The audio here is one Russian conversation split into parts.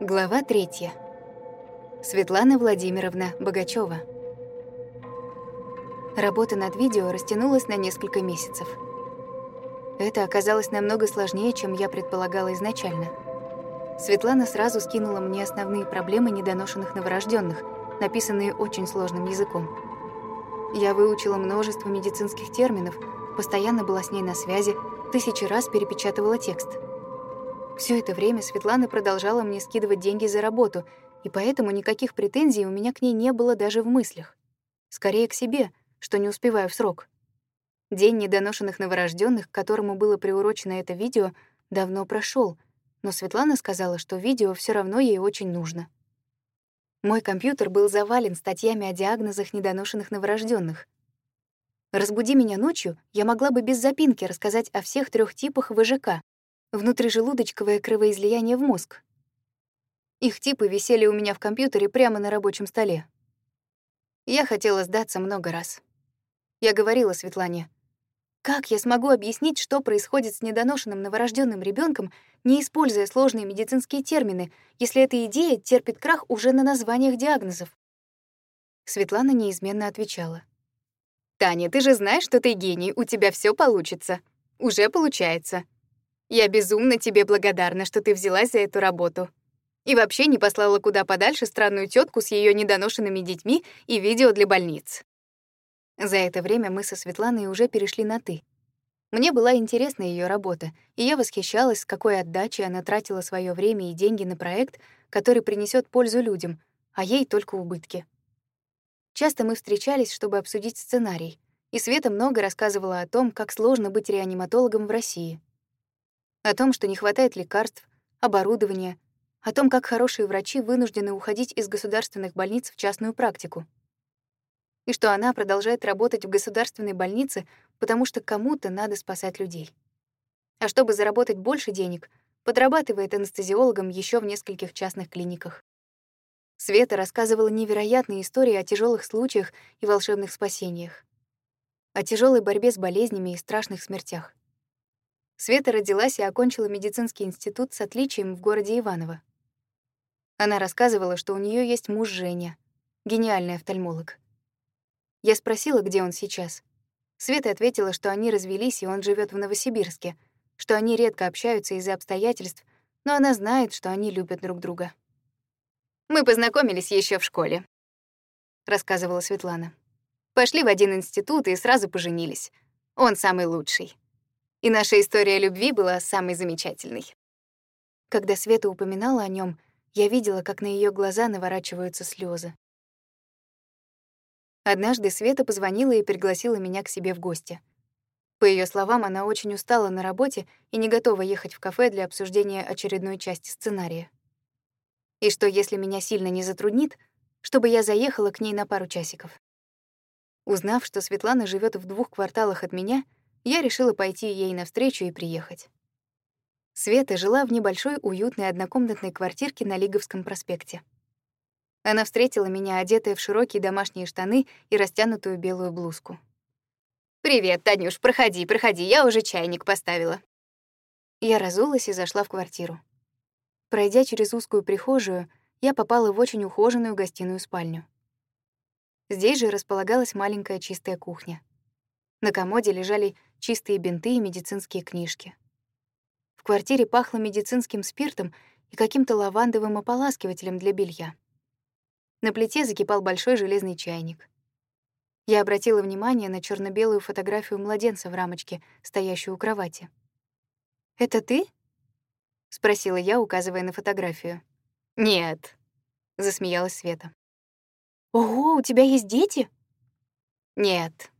Глава третья. Светлана Владимировна Богачева. Работа над видео растянулась на несколько месяцев. Это оказалось намного сложнее, чем я предполагала изначально. Светлана сразу скинула мне основные проблемы недоношенных новорожденных, написанные очень сложным языком. Я выучила множество медицинских терминов, постоянно была с ней на связи, тысячи раз перепечатывала текст — все это время Светлана продолжала мне скидывать деньги за работу, и поэтому никаких претензий у меня к ней не было даже в мыслях. Скорее к себе, что не успеваю в срок. День недоношенных новорожденных, к которому было приурочено это видео, давно прошел, но Светлана сказала, что видео все равно ей очень нужно. Мой компьютер был завален статьями о диагнозах недоношенных новорожденных. Разбуди меня ночью, я могла бы без запинки рассказать о всех трех типах ВЖК, внутрижелудочковое кровоизлияние в мозг. Их типы висели у меня в компьютере прямо на рабочем столе. Я хотела сдаться много раз. Я говорила Светлане, как я смогу объяснить, что происходит с недоношенным новорожденным ребенком, не используя сложные медицинские термины, если эта идея терпит крах уже на названиях диагнозов? Светлана неизменно отвечала. «Таня, ты же знаешь, что ты гений, у тебя все получится. Уже получается. Я безумно тебе благодарна, что ты взялась за эту работу. И вообще не послала куда подальше странную тетку с ее недоношенными детьми и видео для больниц. За это время мы со Светланой уже перешли на «ты». Мне была интересна ее работа, и я восхищалась, с какой отдачей она тратила свое время и деньги на проект, который принесет пользу людям, а ей только убытки. Часто мы встречались, чтобы обсудить сценарий, и Света много рассказывала о том, как сложно быть реаниматологом в России — о том, что не хватает лекарств, оборудования, о том, как хорошие врачи вынуждены уходить из государственных больниц в частную практику. И что она продолжает работать в государственной больнице, потому что кому-то надо спасать людей. А чтобы заработать больше денег, подрабатывает анестезиологом еще в нескольких частных клиниках. Света рассказывала невероятные истории о тяжелых случаях и волшебных спасениях. О тяжелой борьбе с болезнями и страшных смертях. Света родилась и окончила медицинский институт с отличием в городе Иваново. Она рассказывала, что у нее есть муж Женя, гениальный офтальмолог. Я спросила, где он сейчас. Света ответила, что они развелись, и он живет в Новосибирске, что они редко общаются из-за обстоятельств, но она знает, что они любят друг друга. «Мы познакомились еще в школе», — рассказывала Светлана. «Пошли в один институт и сразу поженились. Он самый лучший и наша история любви была самой замечательной. Когда Света упоминала о нем, я видела, как на ее глаза наворачиваются слезы. Однажды Света позвонила и пригласила меня к себе в гости. По ее словам, она очень устала на работе и не готова ехать в кафе для обсуждения очередной части сценария. И что, если меня сильно не затруднит, чтобы я заехала к ней на пару часиков. Узнав, что Светлана живет в двух кварталах от меня, я решила пойти ей навстречу и приехать. Света жила в небольшой уютной однокомнатной квартирке на Лиговском проспекте. Она встретила меня, одетая в широкие домашние штаны и растянутую белую блузку. «Привет, Танюш, проходи, проходи, я уже чайник поставила». Я разулась и зашла в квартиру. Пройдя через узкую прихожую, я попала в очень ухоженную гостиную спальню. Здесь же располагалась маленькая чистая кухня. На комоде лежали чистые бинты и медицинские книжки. В квартире пахло медицинским спиртом и каким-то лавандовым ополаскивателем для белья. На плите закипал большой железный чайник. Я обратила внимание на черно белую фотографию младенца в рамочке, стоящую у кровати. «Это ты?» — спросила я, указывая на фотографию. «Нет», — засмеялась Света. «Ого, у тебя есть дети?» «Нет», —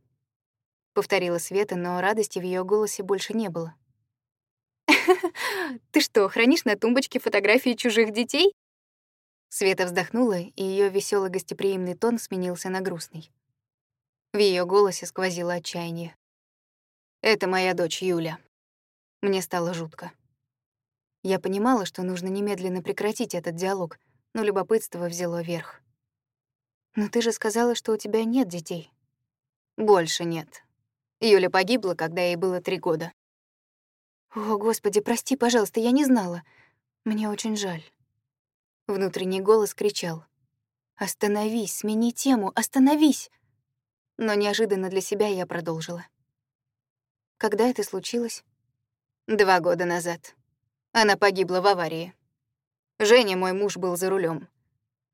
повторила Света, но радости в ее голосе больше не было. «Ты что, хранишь на тумбочке фотографии чужих детей?» Света вздохнула, и ее веселый гостеприимный тон сменился на грустный. В ее голосе сквозило отчаяние. «Это моя дочь Юля». Мне стало жутко. Я понимала, что нужно немедленно прекратить этот диалог, но любопытство взяло верх. «Но ты же сказала, что у тебя нет детей». «Больше нет», Юля погибла, когда ей было три года. О, Господи, прости, пожалуйста, я не знала. Мне очень жаль. Внутренний голос кричал. «Остановись, смени тему, остановись!» Но неожиданно для себя я продолжила. Когда это случилось? Два года назад. Она погибла в аварии. Женя, мой муж, был за рулем.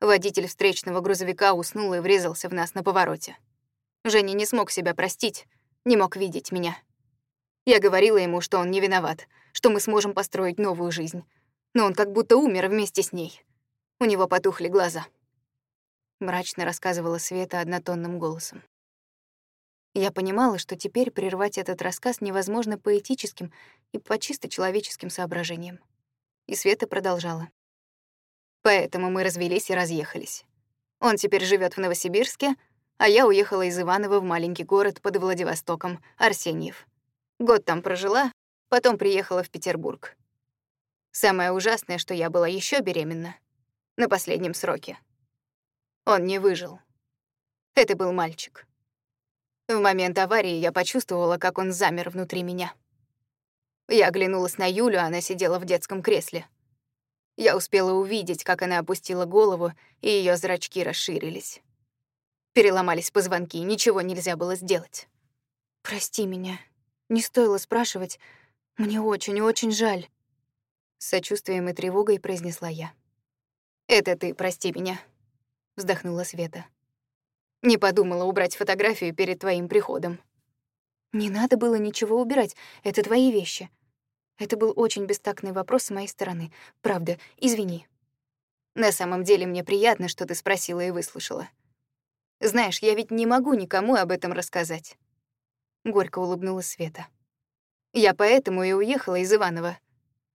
Водитель встречного грузовика уснул и врезался в нас на повороте. Женя не смог себя простить, не мог видеть меня. Я говорила ему, что он не виноват, что мы сможем построить новую жизнь. Но он как будто умер вместе с ней. У него потухли глаза. Мрачно рассказывала Света однотонным голосом. Я понимала, что теперь прервать этот рассказ невозможно по этическим и по чисто человеческим соображениям. И Света продолжала. Поэтому мы развелись и разъехались. Он теперь живет в Новосибирске, а я уехала из Иваново в маленький город под Владивостоком, Арсеньев. Год там прожила, потом приехала в Петербург. Самое ужасное, что я была еще беременна. На последнем сроке. Он не выжил. Это был мальчик. В момент аварии я почувствовала, как он замер внутри меня. Я оглянулась на Юлю, она сидела в детском кресле. Я успела увидеть, как она опустила голову, и ее зрачки расширились. Переломались позвонки, ничего нельзя было сделать. «Прости меня. Не стоило спрашивать. Мне очень-очень жаль». С сочувствием и тревогой произнесла я. «Это ты прости меня», — вздохнула Света. «Не подумала убрать фотографию перед твоим приходом». «Не надо было ничего убирать. Это твои вещи. Это был очень бестактный вопрос с моей стороны. Правда, извини. На самом деле мне приятно, что ты спросила и выслушала. Знаешь, я ведь не могу никому об этом рассказать. Горько улыбнулась Света. Я поэтому и уехала из Иваново.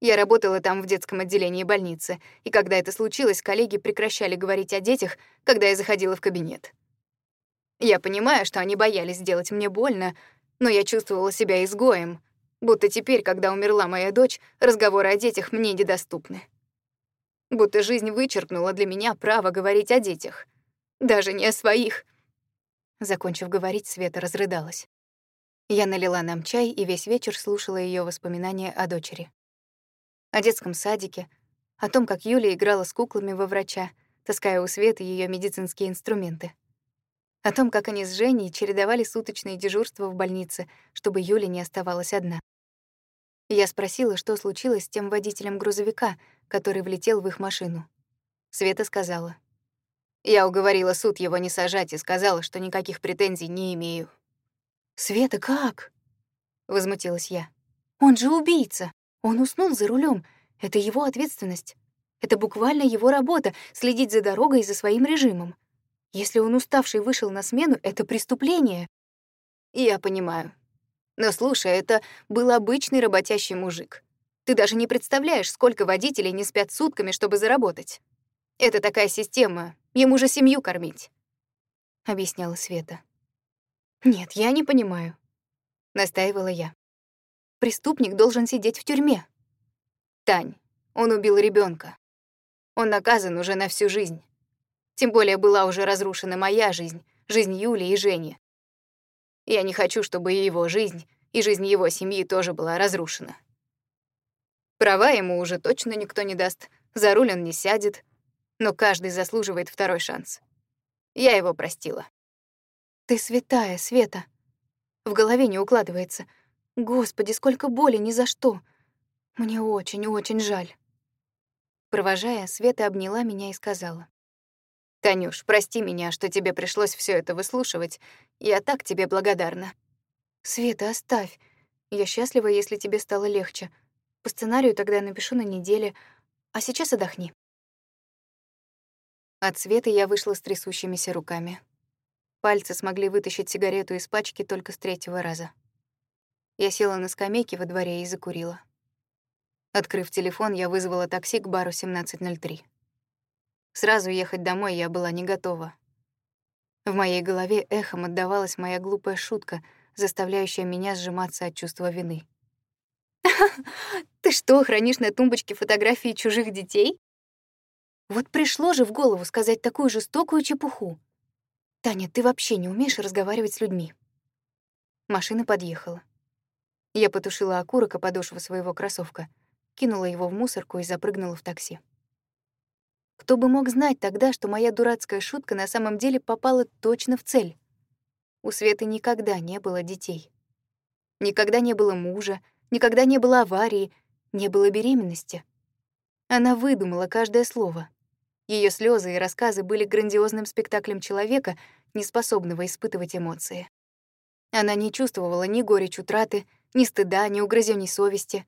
Я работала там в детском отделении больницы, и когда это случилось, коллеги прекращали говорить о детях, когда я заходила в кабинет. Я понимаю, что они боялись сделать мне больно, но я чувствовала себя изгоем, Будто теперь, когда умерла моя дочь, разговоры о детях мне недоступны. Будто жизнь вычеркнула для меня право говорить о детях. Даже не о своих. Закончив говорить, Света разрыдалась. Я налила нам чай и весь вечер слушала ее воспоминания о дочери. О детском садике, о том, как Юля играла с куклами во врача, таская у Светы ее медицинские инструменты. О том, как они с Женей чередовали суточные дежурства в больнице, чтобы Юля не оставалась одна. Я спросила, что случилось с тем водителем грузовика, который влетел в их машину. Света сказала. Я уговорила суд его не сажать и сказала, что никаких претензий не имею. «Света, как?» — возмутилась я. «Он же убийца. Он уснул за рулем. Это его ответственность. Это буквально его работа — следить за дорогой и за своим режимом. Если он уставший вышел на смену, это преступление». «Я понимаю», но слушай, это был обычный работящий мужик. Ты даже не представляешь, сколько водителей не спят сутками, чтобы заработать. Это такая система, ему же семью кормить. Объясняла Света. Нет, я не понимаю. Настаивала я. Преступник должен сидеть в тюрьме. Тань, он убил ребенка. Он наказан уже на всю жизнь. Тем более была уже разрушена моя жизнь, жизнь Юли и Жени. Я не хочу, чтобы и его жизнь, и жизнь его семьи тоже была разрушена. Права ему уже точно никто не даст, за руль он не сядет, но каждый заслуживает второй шанс. Я его простила. Ты святая, Света. В голове не укладывается. Господи, сколько боли ни за что. Мне очень-очень жаль. Провожая, Света обняла меня и сказала. «Танюш, прости меня, что тебе пришлось все это выслушивать. Я так тебе благодарна». «Света, оставь. Я счастлива, если тебе стало легче. По сценарию тогда напишу на неделе. А сейчас отдохни». От Светы я вышла с трясущимися руками. Пальцы смогли вытащить сигарету из пачки только с третьего раза. Я села на скамейке во дворе и закурила. Открыв телефон, я вызвала такси к бару 1703. Сразу ехать домой я была не готова. В моей голове эхом отдавалась моя глупая шутка, заставляющая меня сжиматься от чувства вины. «Ты что, хранишь на тумбочке фотографии чужих детей?» Вот пришло же в голову сказать такую жестокую чепуху. «Таня, ты вообще не умеешь разговаривать с людьми». Машина подъехала. Я потушила окурок о подошву своего кроссовка, кинула его в мусорку и запрыгнула в такси. Кто бы мог знать тогда, что моя дурацкая шутка на самом деле попала точно в цель? У Светы никогда не было детей. Никогда не было мужа, никогда не было аварии, не было беременности. Она выдумала каждое слово. Ее слезы и рассказы были грандиозным спектаклем человека, не способного испытывать эмоции. Она не чувствовала ни горечь утраты, ни стыда, ни угрызений совести.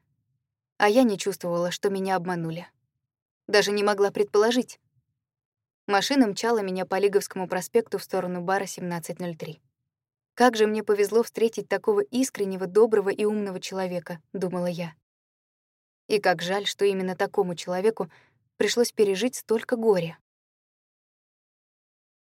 А я не чувствовала, что меня обманули. Даже не могла предположить. Машина мчала меня по Лиговскому проспекту в сторону бара 1703. Как же мне повезло встретить такого искреннего, доброго и умного человека, думала я. И как жаль, что именно такому человеку пришлось пережить столько горя.